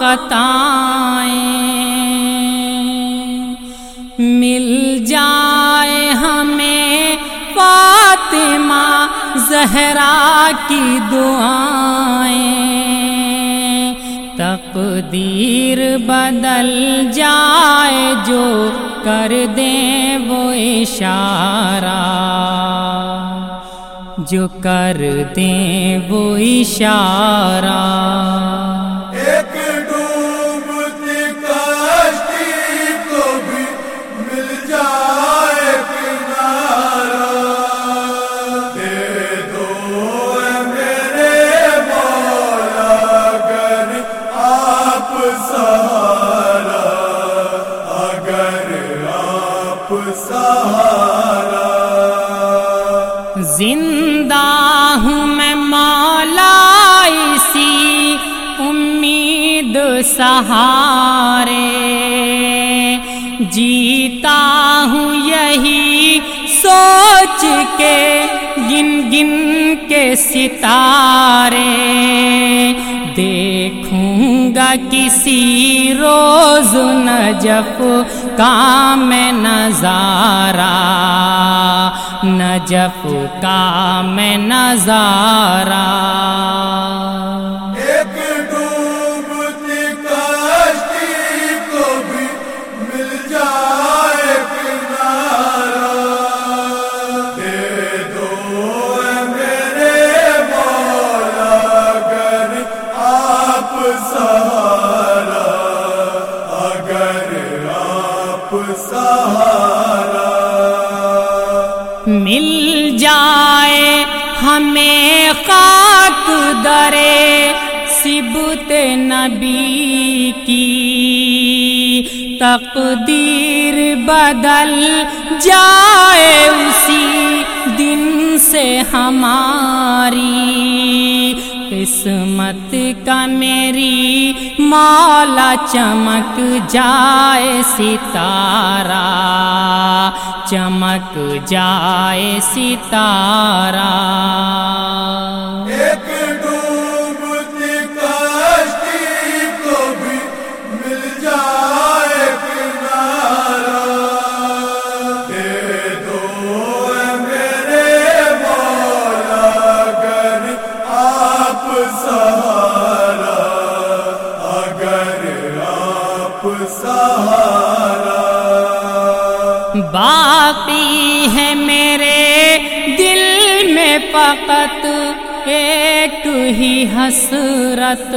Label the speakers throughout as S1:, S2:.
S1: خطائیں مل جائے ہمیں فاطمہ زہرا کی دعائیں۔ تقدیر بدل جائے جو کر دیں وہ اشارہ۔ جو کر دیں وہ اشارہ۔ زندہ ہوں میں مولا اسی امید سہارے۔ جیتا ہوں یہی سوچ کے گن گن کے ستارے۔ دیکھوں گا کسی روز نجف کام نظارہ۔ نجف کام نظارہ۔
S2: ایک ڈوبتی کشتی کو بھی مل جائے کنارا دے دو میرے مولا آپ سہارا، اگر آپ سہارا۔
S1: مل جائے ہمیں خاک درے سبت نبی کی۔ تقدیر بدل جائے اسی دن سے ہماری۔ قسمت کا میری مولا چمک جائے ستارہ چمک جائے ستارہ
S2: سہارا
S1: باقی ہے میرے دل میں فقط ایک ہی حسرت۔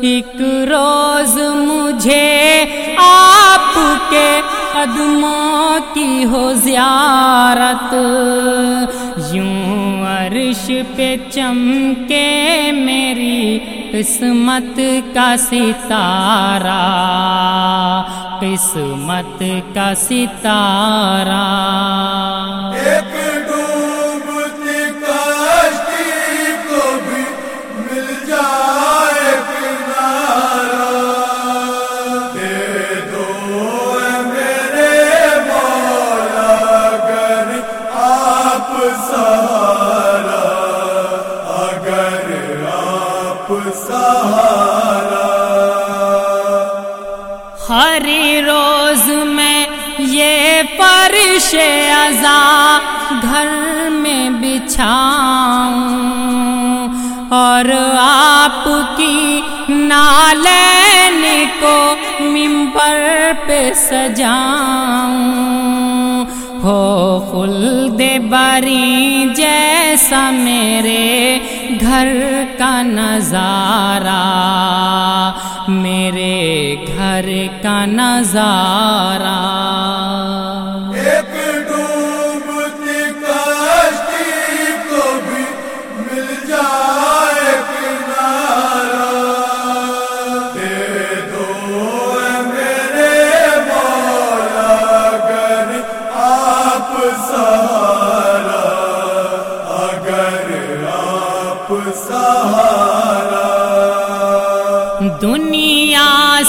S1: ایک روز مجھے آپ کے قدموں کی ہو زیارت۔ یوں عرش پہ چمکے میری قسمت کا ستارہ قسمت کا ستارہ
S2: سہارا
S1: ہر روز میں یہ فرش ازا گھر میں بچھاؤں اور آپ کی نالین کو ممبر پہ سجاؤں ہو خلد بری جیسا میرے گھر کا نظارہ میرے گھر کا نظارہ۔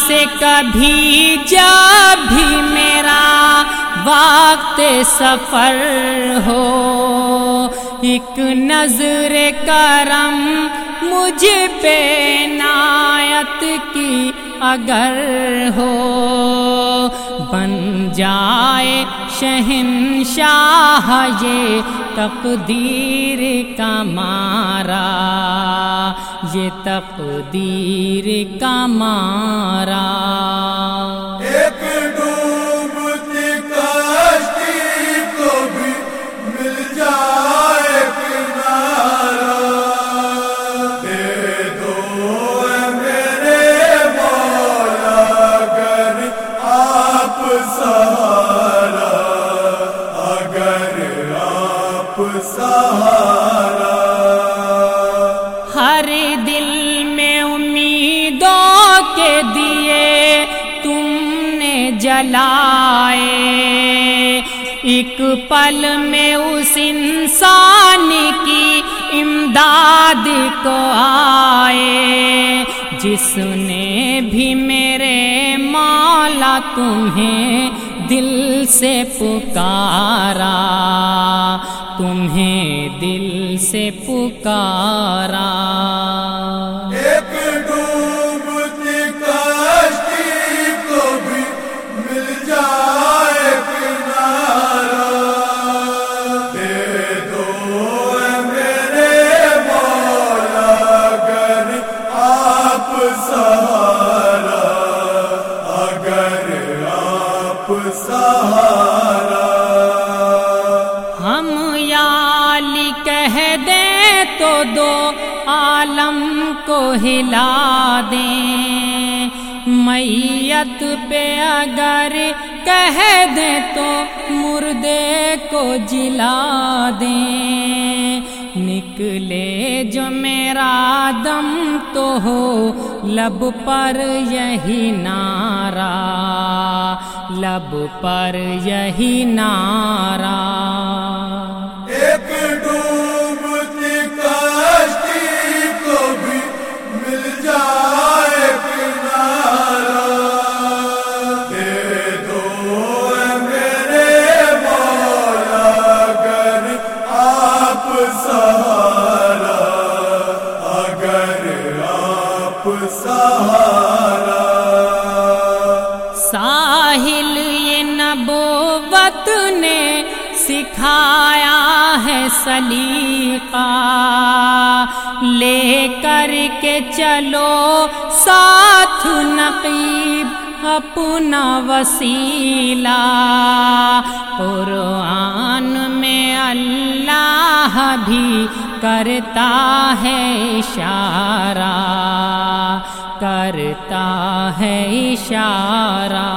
S1: سے کبھی جا بھی میرا وقت سفر ہو، ایک نظر کرم مجھ پہ نایت کی اگر ہو، بن جائے شہنشاہ یہ تقدیر کا مارا، یہ تقدیر کا مارا۔
S2: ایک ڈوبتی کشتی کو بھی مل جائے کنارا۔ دے دو میرے مولا آپ سہارا
S1: نے ایک پل میں اس انسان کی امداد کو آئے۔ جس نے بھی میرے مولا تمہیں دل سے پکارا، تمہیں دل سے پکارا۔
S2: سہارا، اگر آپ سہارا۔
S1: ہم یالی کہہ دیں تو دو عالم کو ہلا دیں۔ میت پہ اگر کہہ دیں تو مردے کو جلا دیں۔ نکلے جو میرا دم تو ہو لب پر یہی نارا لب پر یہی نارا ساحل یہ نبوت نے سکھایا ہے سلیقہ۔ لے کر کے چلو ساتھ نقیب اپنا وسیلہ۔ قرآن میں اللہ بھی کرتا ہے اشارہ۔ کرتا ہے اشارہ